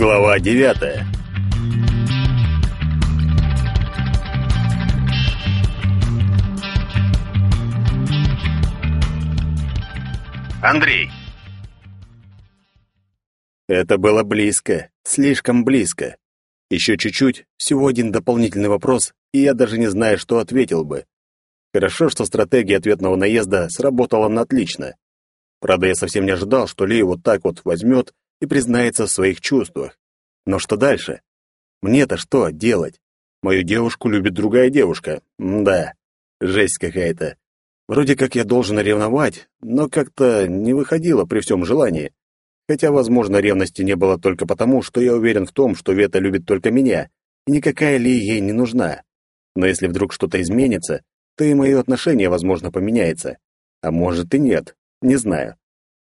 Глава девятая Андрей Это было близко, слишком близко. Еще чуть-чуть, всего один дополнительный вопрос, и я даже не знаю, что ответил бы. Хорошо, что стратегия ответного наезда сработала на отлично. Правда, я совсем не ожидал, что Ли вот так вот возьмет и признается в своих чувствах. Но что дальше? Мне-то что делать? Мою девушку любит другая девушка. М да, жесть какая-то. Вроде как я должен ревновать, но как-то не выходило при всем желании. Хотя, возможно, ревности не было только потому, что я уверен в том, что Вета любит только меня, и никакая Ли ей не нужна. Но если вдруг что-то изменится, то и мое отношение, возможно, поменяется. А может и нет, не знаю.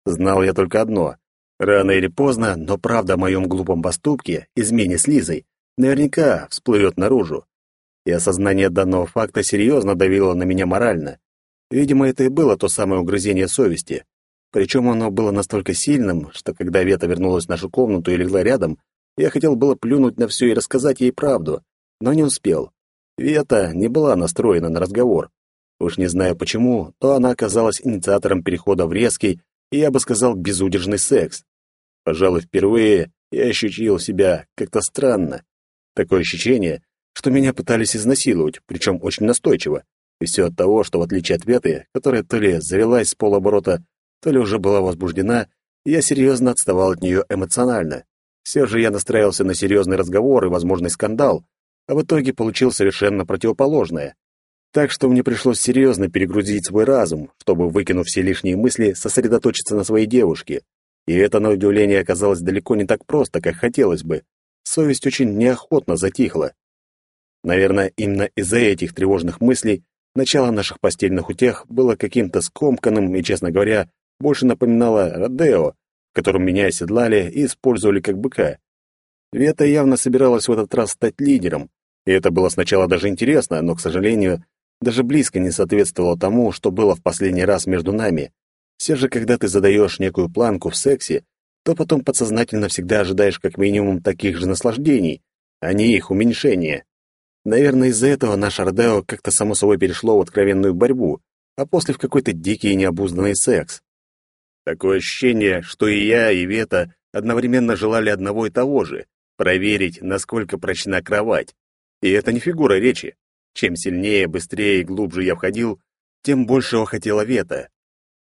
Знал я только одно. Рано или поздно, но правда о моем глупом поступке, измене с Лизой, наверняка всплывет наружу. И осознание данного факта серьезно давило на меня морально. Видимо, это и было то самое угрызение совести. Причем оно было настолько сильным, что когда Вета вернулась в нашу комнату и легла рядом, я хотел было плюнуть на все и рассказать ей правду, но не успел. Вета не была настроена на разговор. Уж не знаю почему, то она оказалась инициатором перехода в резкий, и я бы сказал, безудержный секс. Пожалуй, впервые я ощутил себя как-то странно. Такое ощущение, что меня пытались изнасиловать, причем очень настойчиво. И все от того, что в отличие от Веты, которая то ли завелась с полоборота, то ли уже была возбуждена, я серьезно отставал от нее эмоционально. Все же я настраивался на серьезный разговор и возможный скандал, а в итоге получил совершенно противоположное. Так что мне пришлось серьезно перегрузить свой разум, чтобы, выкинув все лишние мысли, сосредоточиться на своей девушке. И это, на удивление, оказалось далеко не так просто, как хотелось бы. Совесть очень неохотно затихла. Наверное, именно из-за этих тревожных мыслей начало наших постельных утех было каким-то скомканным и, честно говоря, больше напоминало Родео, в меня оседлали и использовали как быка. Вета явно собиралась в этот раз стать лидером, и это было сначала даже интересно, но, к сожалению, даже близко не соответствовало тому, что было в последний раз между нами. Все же, когда ты задаешь некую планку в сексе, то потом подсознательно всегда ожидаешь как минимум таких же наслаждений, а не их уменьшения. Наверное, из-за этого наш Ардео как-то само собой перешло в откровенную борьбу, а после в какой-то дикий и необузданный секс. Такое ощущение, что и я, и Вета одновременно желали одного и того же — проверить, насколько прочна кровать. И это не фигура речи. Чем сильнее, быстрее и глубже я входил, тем большего хотела Вета.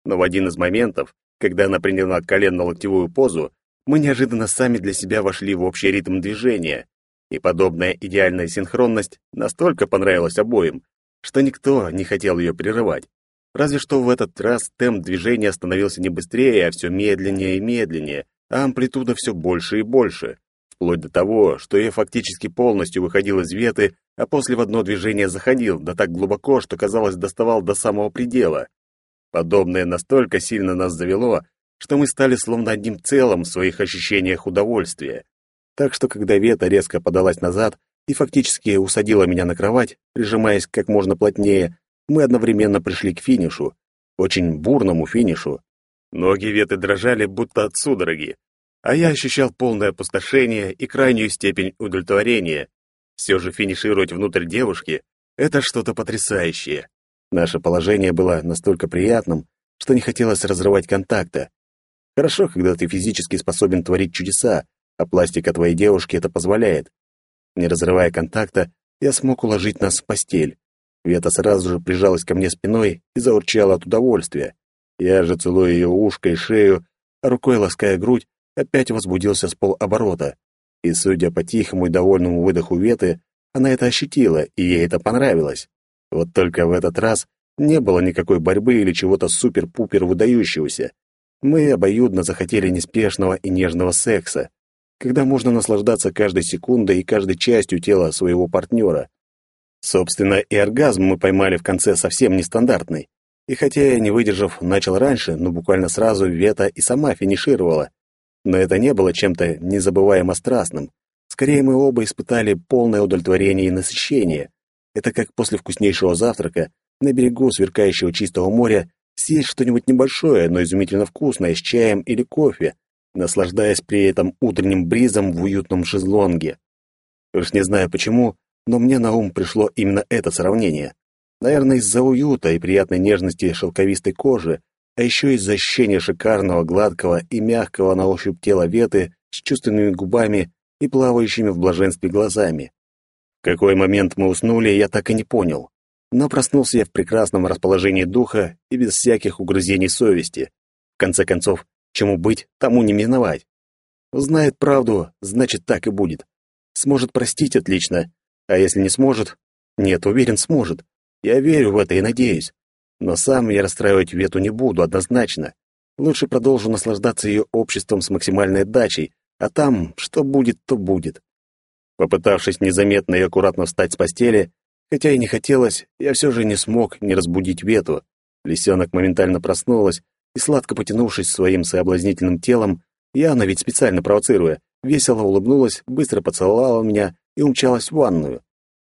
Но в один из моментов, когда она приняла коленно-локтевую позу, мы неожиданно сами для себя вошли в общий ритм движения. И подобная идеальная синхронность настолько понравилась обоим, что никто не хотел ее прерывать. Разве что в этот раз темп движения становился не быстрее, а все медленнее и медленнее, а амплитуда все больше и больше вплоть до того, что я фактически полностью выходил из веты, а после в одно движение заходил, да так глубоко, что, казалось, доставал до самого предела. Подобное настолько сильно нас завело, что мы стали словно одним целым в своих ощущениях удовольствия. Так что, когда Вета резко подалась назад и фактически усадила меня на кровать, прижимаясь как можно плотнее, мы одновременно пришли к финишу, очень бурному финишу. Ноги Веты дрожали, будто от судороги, а я ощущал полное опустошение и крайнюю степень удовлетворения. Все же финишировать внутрь девушки — это что-то потрясающее. Наше положение было настолько приятным, что не хотелось разрывать контакта. Хорошо, когда ты физически способен творить чудеса, а пластика твоей девушки это позволяет. Не разрывая контакта, я смог уложить нас в постель. Вета сразу же прижалась ко мне спиной и заурчала от удовольствия. Я же, целуя ее ушко и шею, а рукой лаская грудь, опять возбудился с полоборота. И, судя по тихому и довольному выдоху Веты, она это ощутила, и ей это понравилось. Вот только в этот раз не было никакой борьбы или чего-то супер-пупер выдающегося. Мы обоюдно захотели неспешного и нежного секса, когда можно наслаждаться каждой секундой и каждой частью тела своего партнера. Собственно, и оргазм мы поймали в конце совсем нестандартный. И хотя я, не выдержав, начал раньше, но буквально сразу Вета и сама финишировала. Но это не было чем-то незабываемо страстным. Скорее, мы оба испытали полное удовлетворение и насыщение. Это как после вкуснейшего завтрака на берегу сверкающего чистого моря съесть что-нибудь небольшое, но изумительно вкусное, с чаем или кофе, наслаждаясь при этом утренним бризом в уютном шезлонге. Уж не знаю почему, но мне на ум пришло именно это сравнение. Наверное, из-за уюта и приятной нежности шелковистой кожи, а еще из-за шикарного, гладкого и мягкого на ощупь тела Веты с чувственными губами и плавающими в блаженстве глазами. В какой момент мы уснули, я так и не понял. Но проснулся я в прекрасном расположении духа и без всяких угрызений совести. В конце концов, чему быть, тому не миновать. Узнает правду, значит, так и будет. Сможет простить отлично, а если не сможет... Нет, уверен, сможет. Я верю в это и надеюсь. Но сам я расстраивать Вету не буду, однозначно. Лучше продолжу наслаждаться ее обществом с максимальной отдачей, а там, что будет, то будет. Попытавшись незаметно и аккуратно встать с постели, хотя и не хотелось, я все же не смог не разбудить Вету. Лисенок моментально проснулась, и, сладко потянувшись своим соблазнительным телом, Яна ведь специально провоцируя, весело улыбнулась, быстро поцеловала меня и умчалась в ванную.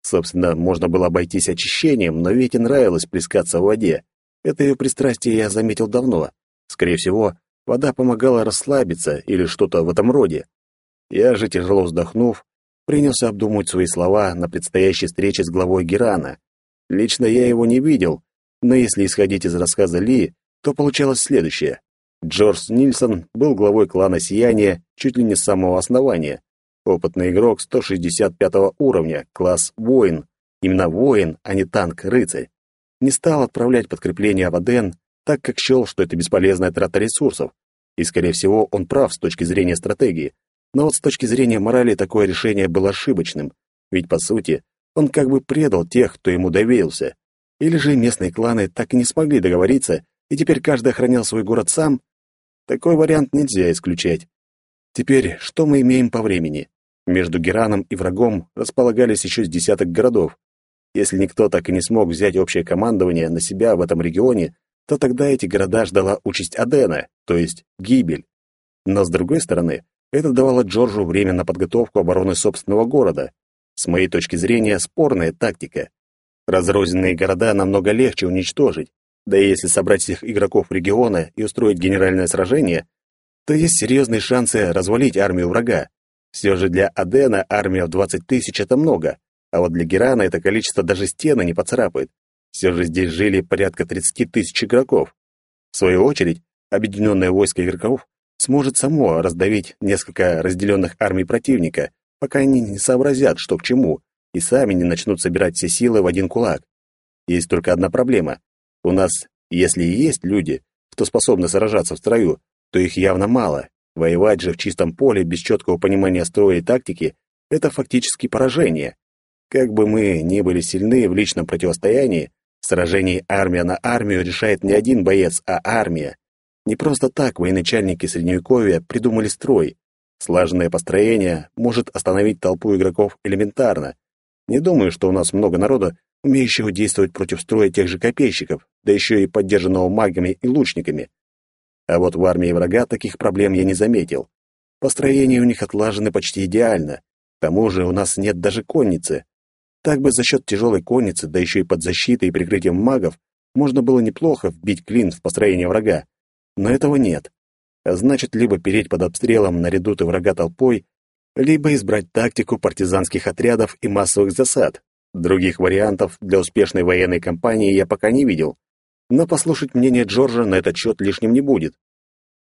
Собственно, можно было обойтись очищением, но Вете нравилось плескаться в воде. Это ее пристрастие я заметил давно. Скорее всего, вода помогала расслабиться или что-то в этом роде. Я же, тяжело вздохнув, принялся обдумывать свои слова на предстоящей встрече с главой Герана. Лично я его не видел, но если исходить из рассказа Ли, то получалось следующее. Джордж Нильсон был главой клана Сияния чуть ли не с самого основания. Опытный игрок 165 уровня, класс воин. Именно воин, а не танк-рыцарь. Не стал отправлять подкрепление в Аден, так как счел, что это бесполезная трата ресурсов. И, скорее всего, он прав с точки зрения стратегии. Но вот с точки зрения морали такое решение было ошибочным. Ведь, по сути, он как бы предал тех, кто ему доверился. Или же местные кланы так и не смогли договориться, и теперь каждый охранял свой город сам? Такой вариант нельзя исключать. Теперь, что мы имеем по времени? Между Гераном и врагом располагались еще с десяток городов. Если никто так и не смог взять общее командование на себя в этом регионе, то тогда эти города ждала участь Адена, то есть гибель. Но с другой стороны, это давало Джорджу время на подготовку обороны собственного города. С моей точки зрения, спорная тактика. Разрозненные города намного легче уничтожить, да и если собрать всех игроков региона и устроить генеральное сражение, то есть серьезные шансы развалить армию врага. Все же для Адена армия в 20 тысяч — это много, а вот для Герана это количество даже стены не поцарапает. Все же здесь жили порядка 30 тысяч игроков. В свою очередь, объединенное войско игроков сможет само раздавить несколько разделенных армий противника, пока они не сообразят, что к чему, и сами не начнут собирать все силы в один кулак. Есть только одна проблема. У нас, если и есть люди, кто способны сражаться в строю, то их явно мало, Воевать же в чистом поле без четкого понимания строя и тактики — это фактически поражение. Как бы мы ни были сильны в личном противостоянии, в сражении армия на армию решает не один боец, а армия. Не просто так военачальники Средневековья придумали строй. Слаженное построение может остановить толпу игроков элементарно. Не думаю, что у нас много народа, умеющего действовать против строя тех же копейщиков, да еще и поддержанного магами и лучниками. А вот в армии врага таких проблем я не заметил. Построения у них отлажены почти идеально. К тому же у нас нет даже конницы. Так бы за счет тяжелой конницы, да еще и под защитой и прикрытием магов, можно было неплохо вбить клин в построение врага. Но этого нет. А значит, либо переть под обстрелом на редуты врага толпой, либо избрать тактику партизанских отрядов и массовых засад. Других вариантов для успешной военной кампании я пока не видел но послушать мнение Джорджа на этот счет лишним не будет.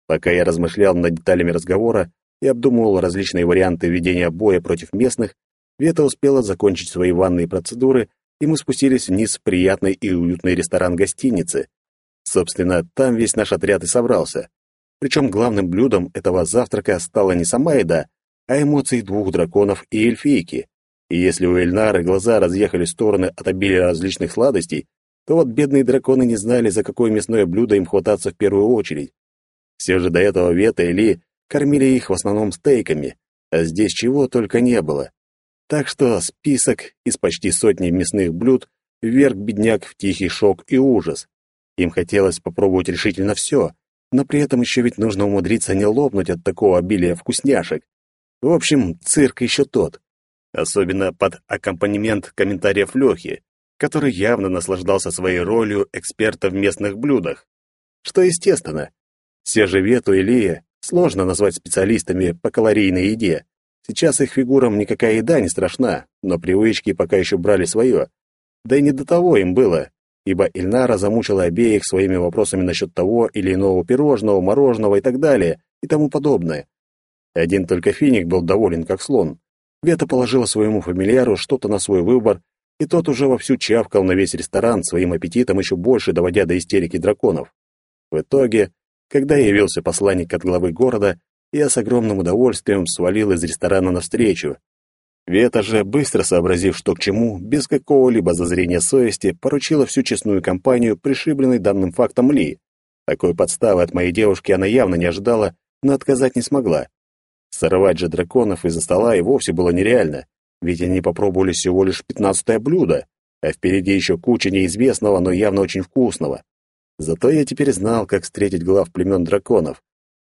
Пока я размышлял над деталями разговора и обдумывал различные варианты ведения боя против местных, Вета успела закончить свои ванные процедуры, и мы спустились вниз в приятный и уютный ресторан гостиницы. Собственно, там весь наш отряд и собрался. Причем главным блюдом этого завтрака стала не сама еда, а эмоции двух драконов и эльфийки. И если у Эльнары глаза разъехались в стороны от обилия различных сладостей, то вот бедные драконы не знали, за какое мясное блюдо им хвататься в первую очередь. Все же до этого Вета и Ли кормили их в основном стейками, а здесь чего только не было. Так что список из почти сотни мясных блюд вверг бедняк в тихий шок и ужас. Им хотелось попробовать решительно все, но при этом еще ведь нужно умудриться не лопнуть от такого обилия вкусняшек. В общем, цирк еще тот. Особенно под аккомпанемент комментариев Лехи который явно наслаждался своей ролью эксперта в местных блюдах. Что естественно. Все же Вету и Лия, сложно назвать специалистами по калорийной еде. Сейчас их фигурам никакая еда не страшна, но привычки пока еще брали свое. Да и не до того им было, ибо Ильнара замучила обеих своими вопросами насчет того или иного пирожного, мороженого и так далее, и тому подобное. Один только Финик был доволен, как слон. Вета положила своему фамильяру что-то на свой выбор, и тот уже вовсю чавкал на весь ресторан своим аппетитом еще больше доводя до истерики драконов. В итоге, когда явился посланник от главы города, я с огромным удовольствием свалил из ресторана навстречу. Вета же, быстро сообразив, что к чему, без какого-либо зазрения совести, поручила всю честную компанию, пришибленной данным фактом Ли. Такой подставы от моей девушки она явно не ожидала, но отказать не смогла. Сорвать же драконов из-за стола и вовсе было нереально, ведь они попробовали всего лишь пятнадцатое блюдо, а впереди еще куча неизвестного, но явно очень вкусного. Зато я теперь знал, как встретить глав племен драконов.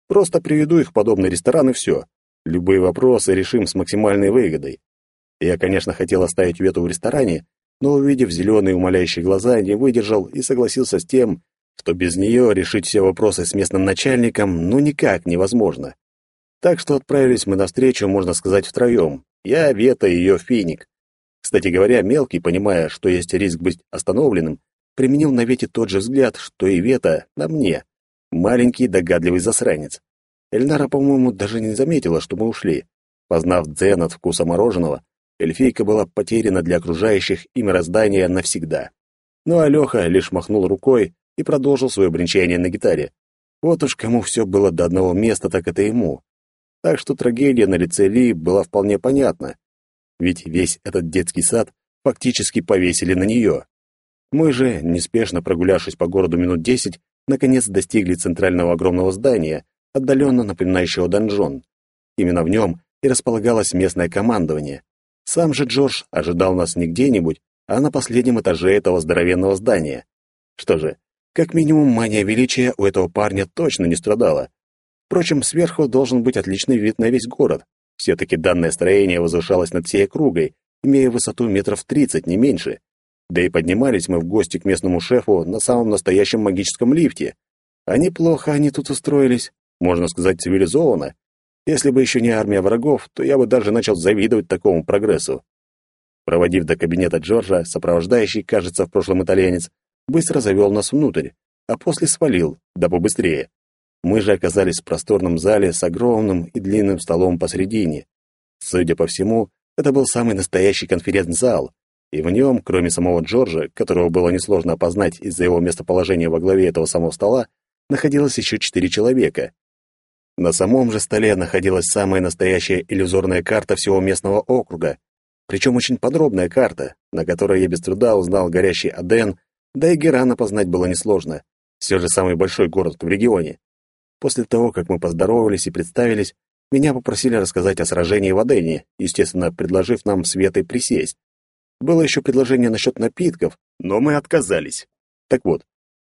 Просто приведу их в подобный ресторан и все. Любые вопросы решим с максимальной выгодой. Я, конечно, хотел оставить Вету в ресторане, но, увидев зеленые умоляющие глаза, не выдержал и согласился с тем, что без нее решить все вопросы с местным начальником ну никак невозможно. Так что отправились мы навстречу, можно сказать, втроем. Я, Вета и ее финик. Кстати говоря, мелкий, понимая, что есть риск быть остановленным, применил на Вете тот же взгляд, что и Вета на мне. Маленький догадливый засранец. Эльнара, по-моему, даже не заметила, что мы ушли. Познав дзен от вкуса мороженого, эльфийка была потеряна для окружающих и мироздания навсегда. Ну а Леха лишь махнул рукой и продолжил свое бренчание на гитаре. Вот уж кому все было до одного места, так это ему так что трагедия на лице Ли была вполне понятна, ведь весь этот детский сад фактически повесили на нее. Мы же, неспешно прогулявшись по городу минут десять, наконец достигли центрального огромного здания, отдаленно напоминающего донжон. Именно в нем и располагалось местное командование. Сам же Джордж ожидал нас не где-нибудь, а на последнем этаже этого здоровенного здания. Что же, как минимум мания величия у этого парня точно не страдала. Впрочем, сверху должен быть отличный вид на весь город. Все-таки данное строение возвышалось над всей округой, имея высоту метров тридцать, не меньше. Да и поднимались мы в гости к местному шефу на самом настоящем магическом лифте. А неплохо они тут устроились, можно сказать, цивилизованно. Если бы еще не армия врагов, то я бы даже начал завидовать такому прогрессу. Проводив до кабинета Джорджа, сопровождающий, кажется, в прошлом итальянец, быстро завел нас внутрь, а после свалил, да побыстрее. Мы же оказались в просторном зале с огромным и длинным столом посредине. Судя по всему, это был самый настоящий конференц-зал, и в нем, кроме самого Джорджа, которого было несложно опознать из-за его местоположения во главе этого самого стола, находилось еще четыре человека. На самом же столе находилась самая настоящая иллюзорная карта всего местного округа, причем очень подробная карта, на которой я без труда узнал горящий Аден, да и Геран опознать было несложно. Все же самый большой город в регионе. После того, как мы поздоровались и представились, меня попросили рассказать о сражении в Адене, естественно, предложив нам с Ветой присесть. Было еще предложение насчет напитков, но мы отказались. Так вот,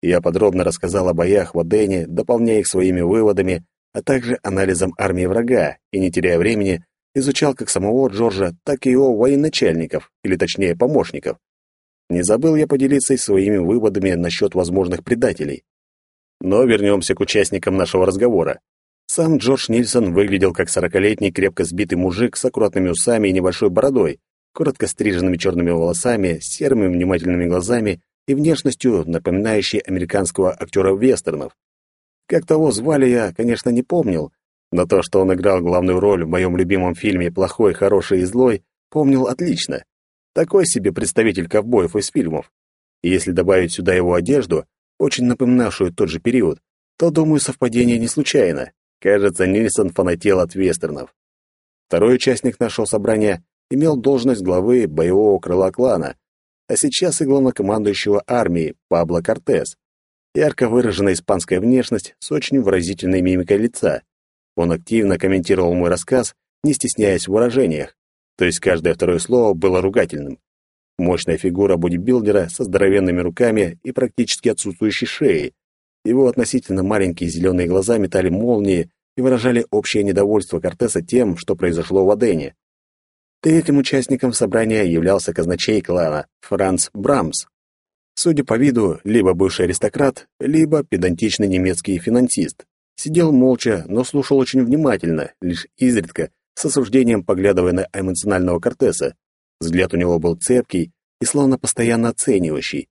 я подробно рассказал о боях в Адене, дополняя их своими выводами, а также анализом армии врага, и, не теряя времени, изучал как самого Джорджа, так и его военачальников, или точнее помощников. Не забыл я поделиться и своими выводами насчет возможных предателей. Но вернемся к участникам нашего разговора. Сам Джордж Нильсон выглядел как сорокалетний крепко сбитый мужик с аккуратными усами и небольшой бородой, коротко стриженными черными волосами, серыми внимательными глазами и внешностью, напоминающей американского актера вестернов. Как того звали я, конечно, не помнил, но то, что он играл главную роль в моем любимом фильме «Плохой, хороший и злой», помнил отлично. Такой себе представитель ковбоев из фильмов. И если добавить сюда его одежду, очень напоминавшую тот же период, то, думаю, совпадение не случайно. Кажется, Нильсон фанател от вестернов. Второй участник нашего собрания имел должность главы боевого крыла клана, а сейчас и главнокомандующего армии Пабло Кортес. Ярко выраженная испанская внешность с очень выразительной мимикой лица. Он активно комментировал мой рассказ, не стесняясь в выражениях, то есть каждое второе слово было ругательным. Мощная фигура бодибилдера со здоровенными руками и практически отсутствующей шеей. Его относительно маленькие зеленые глаза метали молнии и выражали общее недовольство Кортеса тем, что произошло в Адене. Третьим участником собрания являлся казначей клана Франц Брамс. Судя по виду, либо бывший аристократ, либо педантичный немецкий финансист. сидел молча, но слушал очень внимательно, лишь изредка, с осуждением поглядывая на эмоционального Кортеса. Взгляд у него был цепкий и словно постоянно оценивающий.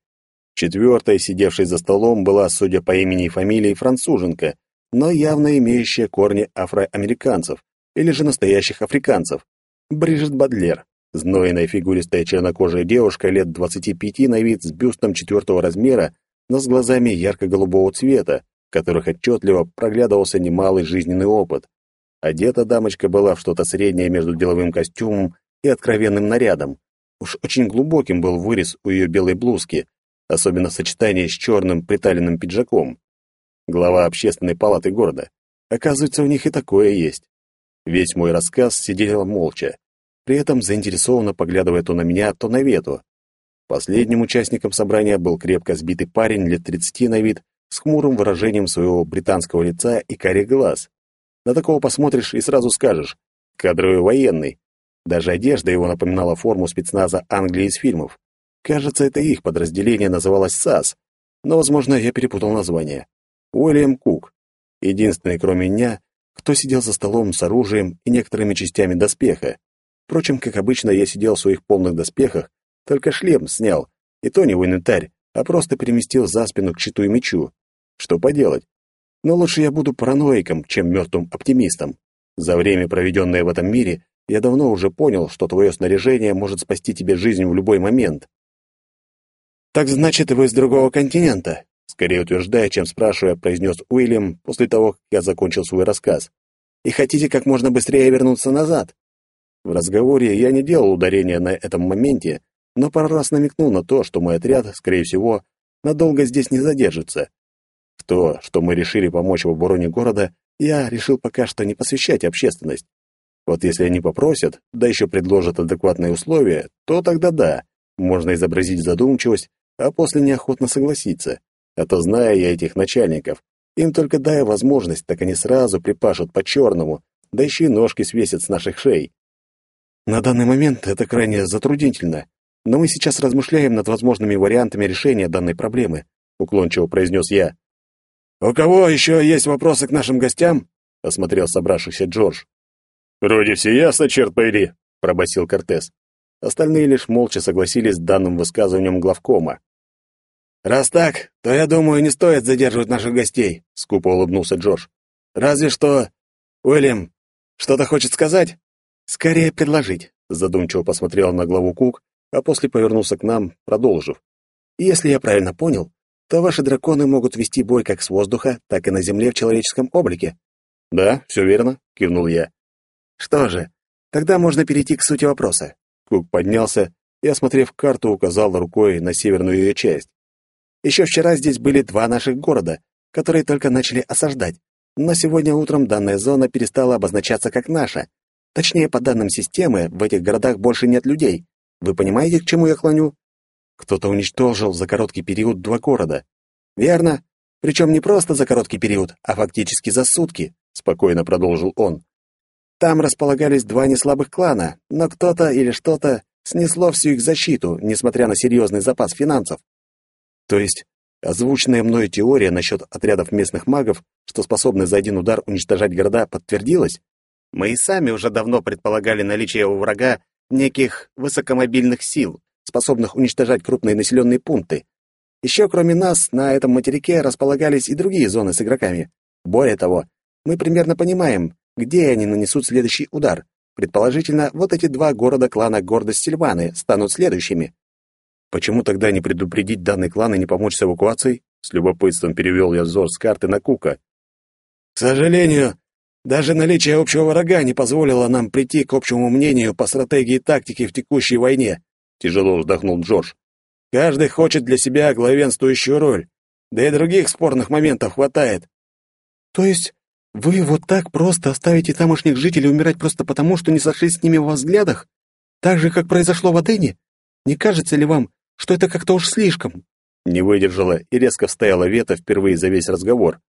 Четвертая, сидевшая за столом, была, судя по имени и фамилии, француженка, но явно имеющая корни афроамериканцев или же настоящих африканцев. Брижит Бадлер, знойная фигуристая чернокожая девушка лет 25 на вид с бюстом четвертого размера, но с глазами ярко-голубого цвета, в которых отчетливо проглядывался немалый жизненный опыт. Одета дамочка была в что-то среднее между деловым костюмом и откровенным нарядом. Уж очень глубоким был вырез у ее белой блузки, особенно в сочетании с черным приталенным пиджаком. Глава общественной палаты города. Оказывается, у них и такое есть. Весь мой рассказ сидела молча, при этом заинтересованно поглядывая то на меня, то на Вету. Последним участником собрания был крепко сбитый парень лет 30 на вид, с хмурым выражением своего британского лица и карих глаз. На такого посмотришь и сразу скажешь — кадровый военный. Даже одежда его напоминала форму спецназа Англии из фильмов. Кажется, это их подразделение называлось САС, но, возможно, я перепутал название. Уильям Кук. Единственный, кроме меня, кто сидел за столом с оружием и некоторыми частями доспеха. Впрочем, как обычно, я сидел в своих полных доспехах, только шлем снял, и то не в инвентарь, а просто переместил за спину к щиту и мечу. Что поделать? Но лучше я буду параноиком, чем мертвым оптимистом. За время, проведенное в этом мире, я давно уже понял, что твое снаряжение может спасти тебе жизнь в любой момент. «Так значит, вы с другого континента?» Скорее утверждая, чем спрашивая, произнес Уильям после того, как я закончил свой рассказ. «И хотите как можно быстрее вернуться назад?» В разговоре я не делал ударения на этом моменте, но пару раз намекнул на то, что мой отряд, скорее всего, надолго здесь не задержится. В то, что мы решили помочь в обороне города, я решил пока что не посвящать общественность. Вот если они попросят, да еще предложат адекватные условия, то тогда да, можно изобразить задумчивость, а после неохотно согласиться. А то, зная я этих начальников, им только дай возможность, так они сразу припашут по-черному, да еще и ножки свесят с наших шей. На данный момент это крайне затруднительно, но мы сейчас размышляем над возможными вариантами решения данной проблемы», — уклончиво произнес я. «У кого еще есть вопросы к нашим гостям?» — осмотрел собравшихся Джордж. «Вроде все ясно, черт побери», — пробасил Кортес. Остальные лишь молча согласились с данным высказыванием главкома. «Раз так, то, я думаю, не стоит задерживать наших гостей», — скупо улыбнулся Джордж. «Разве что... Уильям, что-то хочет сказать?» «Скорее предложить», — задумчиво посмотрел на главу Кук, а после повернулся к нам, продолжив. «Если я правильно понял, то ваши драконы могут вести бой как с воздуха, так и на земле в человеческом облике». «Да, все верно», — кивнул я. «Что же, тогда можно перейти к сути вопроса». Кук поднялся и, осмотрев карту, указал рукой на северную ее часть. «Еще вчера здесь были два наших города, которые только начали осаждать, но сегодня утром данная зона перестала обозначаться как наша. Точнее, по данным системы, в этих городах больше нет людей. Вы понимаете, к чему я клоню? Кто-то уничтожил за короткий период два города. Верно. Причем не просто за короткий период, а фактически за сутки, спокойно продолжил он. Там располагались два неслабых клана, но кто-то или что-то снесло всю их защиту, несмотря на серьезный запас финансов. То есть, озвученная мною теория насчет отрядов местных магов, что способны за один удар уничтожать города, подтвердилась? Мы и сами уже давно предполагали наличие у врага неких высокомобильных сил, способных уничтожать крупные населенные пункты. Еще кроме нас, на этом материке располагались и другие зоны с игроками. Более того, мы примерно понимаем, где они нанесут следующий удар. Предположительно, вот эти два города клана Гордость Сильваны станут следующими. Почему тогда не предупредить данный клан и не помочь с эвакуацией? С любопытством перевел я взор с карты на Кука. К сожалению, даже наличие общего врага не позволило нам прийти к общему мнению по стратегии и тактике в текущей войне, тяжело вздохнул Джордж. Каждый хочет для себя главенствующую роль, да и других спорных моментов хватает. То есть вы вот так просто оставите тамошних жителей умирать просто потому, что не сошлись с ними во взглядах? Так же, как произошло в Адене? Не кажется ли вам, что это как-то уж слишком?» Не выдержала и резко вставила Вета впервые за весь разговор.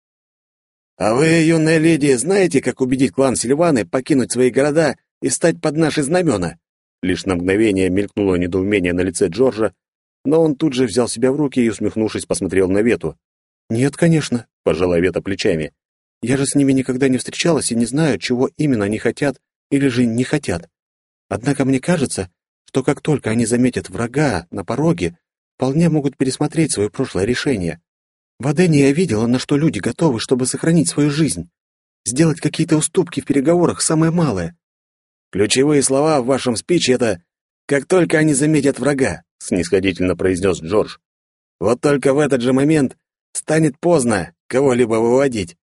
«А вы, юная леди, знаете, как убедить клан Сильваны покинуть свои города и стать под наши знамена?» Лишь на мгновение мелькнуло недоумение на лице Джорджа, но он тут же взял себя в руки и, усмехнувшись, посмотрел на Вету. «Нет, конечно», — пожала Вета плечами. Я же с ними никогда не встречалась и не знаю, чего именно они хотят или же не хотят. Однако мне кажется, что как только они заметят врага на пороге, вполне могут пересмотреть свое прошлое решение. В Адене я видела, на что люди готовы, чтобы сохранить свою жизнь. Сделать какие-то уступки в переговорах — самое малое. Ключевые слова в вашем спиче — это «как только они заметят врага», — снисходительно произнес Джордж. «Вот только в этот же момент станет поздно кого-либо выводить.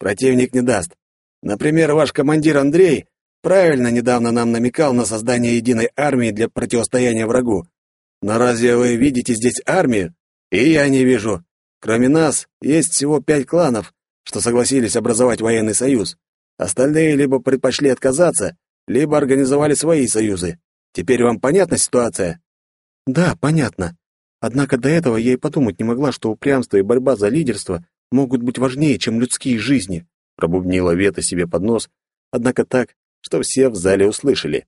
Противник не даст. Например, ваш командир Андрей правильно недавно нам намекал на создание единой армии для противостояния врагу. Но разве вы видите здесь армию? И я не вижу. Кроме нас, есть всего пять кланов, что согласились образовать военный союз. Остальные либо предпочли отказаться, либо организовали свои союзы. Теперь вам понятна ситуация? Да, понятно. Однако до этого я и подумать не могла, что упрямство и борьба за лидерство могут быть важнее, чем людские жизни, пробубнила Вета себе под нос, однако так, что все в зале услышали.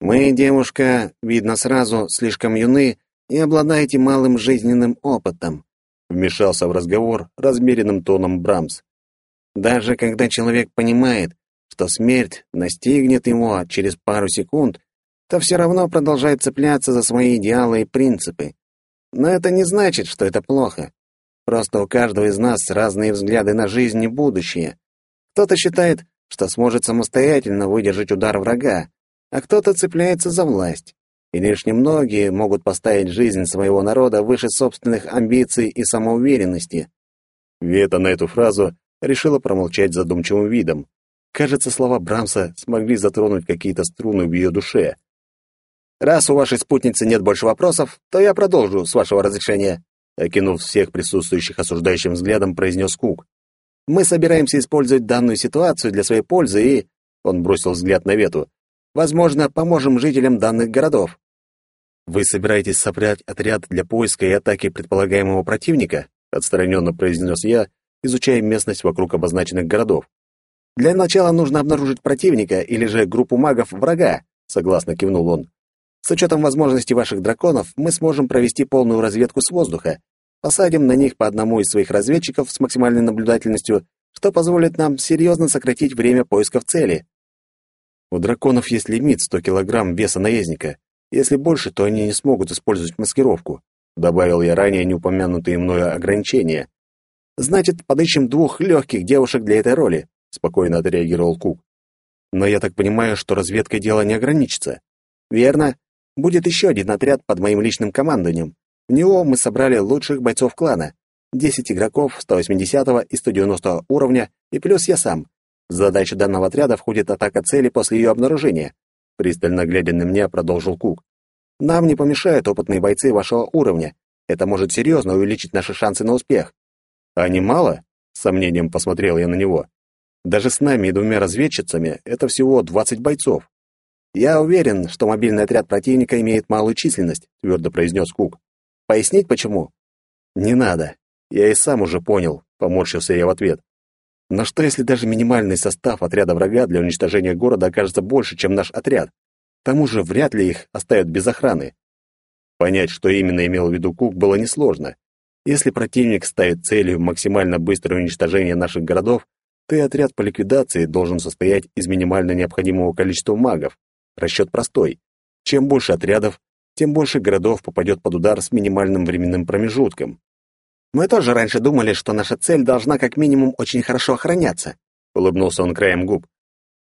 «Мы, девушка, видно сразу, слишком юны и обладаете малым жизненным опытом», вмешался в разговор размеренным тоном Брамс. «Даже когда человек понимает, что смерть настигнет его через пару секунд, то все равно продолжает цепляться за свои идеалы и принципы. Но это не значит, что это плохо. Просто у каждого из нас разные взгляды на жизнь и будущее. Кто-то считает, что сможет самостоятельно выдержать удар врага, а кто-то цепляется за власть. И лишь немногие могут поставить жизнь своего народа выше собственных амбиций и самоуверенности. Вета на эту фразу решила промолчать задумчивым видом. Кажется, слова Брамса смогли затронуть какие-то струны в ее душе. «Раз у вашей спутницы нет больше вопросов, то я продолжу, с вашего разрешения», окинув всех присутствующих осуждающим взглядом, произнес Кук. Мы собираемся использовать данную ситуацию для своей пользы и...» Он бросил взгляд на Вету. «Возможно, поможем жителям данных городов». «Вы собираетесь собрать отряд для поиска и атаки предполагаемого противника?» отстраненно произнес я, изучая местность вокруг обозначенных городов. «Для начала нужно обнаружить противника или же группу магов врага», согласно кивнул он. «С учетом возможностей ваших драконов мы сможем провести полную разведку с воздуха, Посадим на них по одному из своих разведчиков с максимальной наблюдательностью, что позволит нам серьезно сократить время поисков цели. У драконов есть лимит 100 килограмм веса наездника. Если больше, то они не смогут использовать маскировку. Добавил я ранее неупомянутые мною ограничения. Значит, подыщем двух легких девушек для этой роли, спокойно отреагировал Кук. Но я так понимаю, что разведкой дело не ограничится. Верно. Будет еще один отряд под моим личным командованием. В него мы собрали лучших бойцов клана. 10 игроков 180 и 190 уровня, и плюс я сам. В задачу данного отряда входит атака цели после ее обнаружения. Пристально глядя на меня, продолжил Кук. Нам не помешают опытные бойцы вашего уровня. Это может серьезно увеличить наши шансы на успех. А не мало? С сомнением посмотрел я на него. Даже с нами и двумя разведчицами это всего 20 бойцов. Я уверен, что мобильный отряд противника имеет малую численность, твердо произнес Кук. Пояснить, почему?» «Не надо. Я и сам уже понял», — поморщился я в ответ. «Но что, если даже минимальный состав отряда врага для уничтожения города окажется больше, чем наш отряд? К тому же вряд ли их оставят без охраны». Понять, что именно имел в виду Кук, было несложно. Если противник ставит целью максимально быстрое уничтожение наших городов, то и отряд по ликвидации должен состоять из минимально необходимого количества магов. Расчет простой. Чем больше отрядов, тем больше городов попадет под удар с минимальным временным промежутком. Мы тоже раньше думали, что наша цель должна как минимум очень хорошо охраняться, улыбнулся он краем губ.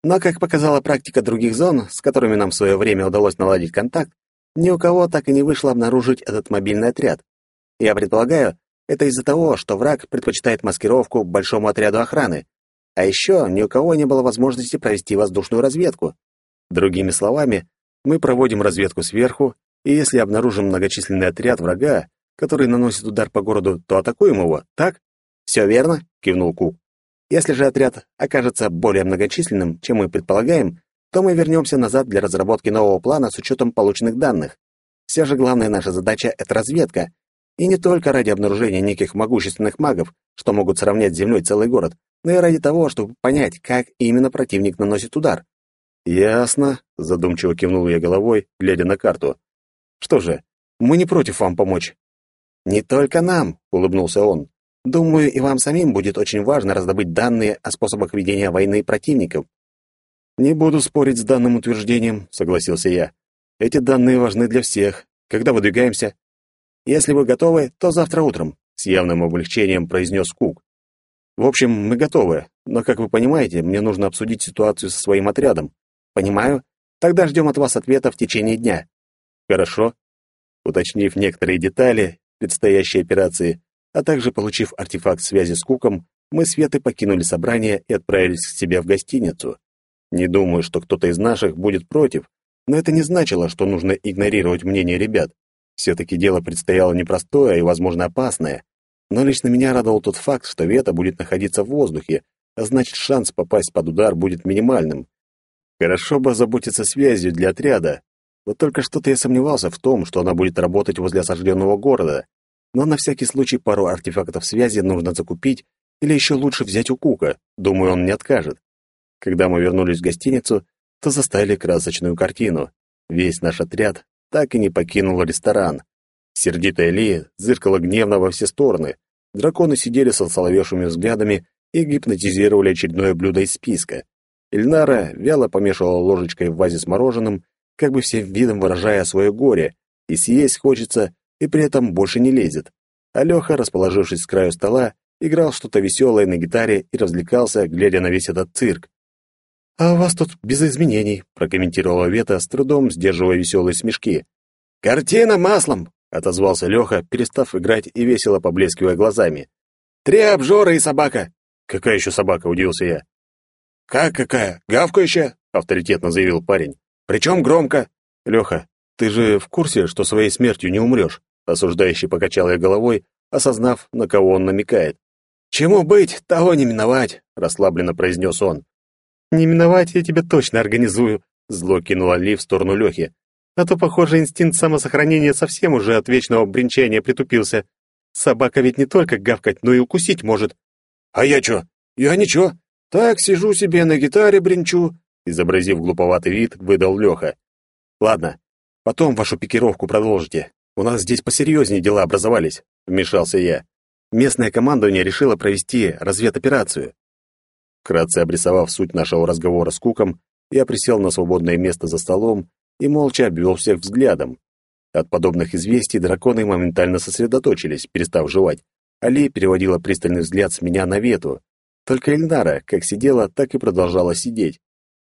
Но, как показала практика других зон, с которыми нам в свое время удалось наладить контакт, ни у кого так и не вышло обнаружить этот мобильный отряд. Я предполагаю, это из-за того, что враг предпочитает маскировку большому отряду охраны. А еще ни у кого не было возможности провести воздушную разведку. Другими словами, мы проводим разведку сверху и если обнаружим многочисленный отряд врага, который наносит удар по городу, то атакуем его, так? Все верно, кивнул Кук. Если же отряд окажется более многочисленным, чем мы предполагаем, то мы вернемся назад для разработки нового плана с учетом полученных данных. Все же главная наша задача — это разведка. И не только ради обнаружения неких могущественных магов, что могут сравнять с землей целый город, но и ради того, чтобы понять, как именно противник наносит удар. «Ясно», — задумчиво кивнул я головой, глядя на карту. Что же, мы не против вам помочь. Не только нам, улыбнулся он. Думаю, и вам самим будет очень важно раздобыть данные о способах ведения войны противников. Не буду спорить с данным утверждением, согласился я. Эти данные важны для всех. Когда выдвигаемся? Если вы готовы, то завтра утром, с явным облегчением произнес Кук. В общем, мы готовы, но, как вы понимаете, мне нужно обсудить ситуацию со своим отрядом. Понимаю. Тогда ждем от вас ответа в течение дня. Хорошо. Уточнив некоторые детали предстоящей операции, а также получив артефакт связи с Куком, мы с Ветой покинули собрание и отправились к себе в гостиницу. Не думаю, что кто-то из наших будет против, но это не значило, что нужно игнорировать мнение ребят. Все-таки дело предстояло непростое и, возможно, опасное, но лично меня радовал тот факт, что Вета будет находиться в воздухе, а значит, шанс попасть под удар будет минимальным. Хорошо бы заботиться связью для отряда. Вот только что-то я сомневался в том, что она будет работать возле осажденного города. Но на всякий случай пару артефактов связи нужно закупить или еще лучше взять у Кука. Думаю, он не откажет. Когда мы вернулись в гостиницу, то заставили красочную картину. Весь наш отряд так и не покинул ресторан. Сердитая Ли зыркала гневно во все стороны. Драконы сидели со соловевшими взглядами и гипнотизировали очередное блюдо из списка. Ильнара вяло помешивала ложечкой в вазе с мороженым, как бы всем видом выражая свое горе, и съесть хочется, и при этом больше не лезет. А Леха, расположившись с краю стола, играл что-то веселое на гитаре и развлекался, глядя на весь этот цирк. «А у вас тут без изменений», — прокомментировала Вета, с трудом сдерживая веселые смешки. «Картина маслом!» — отозвался Леха, перестав играть и весело поблескивая глазами. «Три обжора и собака!» «Какая еще собака?» — удивился я. «Как какая? Гавкающая?» — авторитетно заявил парень. «Причем громко». «Леха, ты же в курсе, что своей смертью не умрешь?» Осуждающий покачал я головой, осознав, на кого он намекает. «Чему быть, того не миновать», — расслабленно произнес он. «Не миновать я тебя точно организую», — зло кинула Ли в сторону Лехи. А то, похоже, инстинкт самосохранения совсем уже от вечного бренчания притупился. Собака ведь не только гавкать, но и укусить может. А я чё? Я ничего. Так сижу себе на гитаре бренчу, изобразив глуповатый вид, выдал Лёха. Ладно, потом вашу пикировку продолжите. У нас здесь посерьезнее дела образовались, вмешался я. Местное командование решило провести разведоперацию. Вкратце обрисовав суть нашего разговора с Куком, я присел на свободное место за столом и молча обвел всех взглядом. От подобных известий драконы моментально сосредоточились, перестав жевать. Али переводила пристальный взгляд с меня на Вету. Только Эльнара, как сидела, так и продолжала сидеть.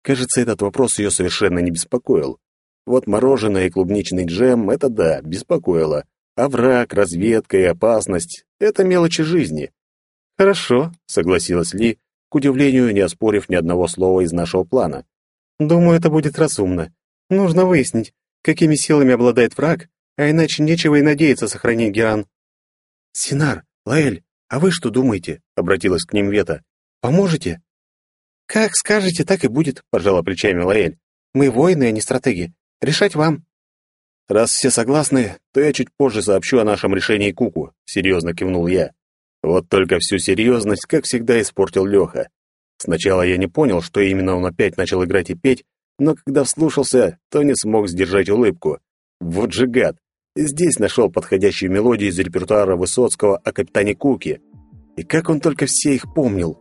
Кажется, этот вопрос ее совершенно не беспокоил. Вот мороженое и клубничный джем — это да, беспокоило. А враг, разведка и опасность — это мелочи жизни. «Хорошо», — согласилась Ли, к удивлению, не оспорив ни одного слова из нашего плана. «Думаю, это будет разумно. Нужно выяснить, какими силами обладает враг, а иначе нечего и надеяться сохранить Геран. «Синар, Лаэль, а вы что думаете?» — обратилась к ним Вета. «Поможете?» «Как скажете, так и будет», — пожала плечами Лаэль. «Мы воины, а не стратеги. Решать вам». «Раз все согласны, то я чуть позже сообщу о нашем решении Куку», — серьезно кивнул я. Вот только всю серьезность, как всегда, испортил Леха. Сначала я не понял, что именно он опять начал играть и петь, но когда вслушался, то не смог сдержать улыбку. Вот же гад! Здесь нашел подходящую мелодию из репертуара Высоцкого о капитане Куке. И как он только все их помнил.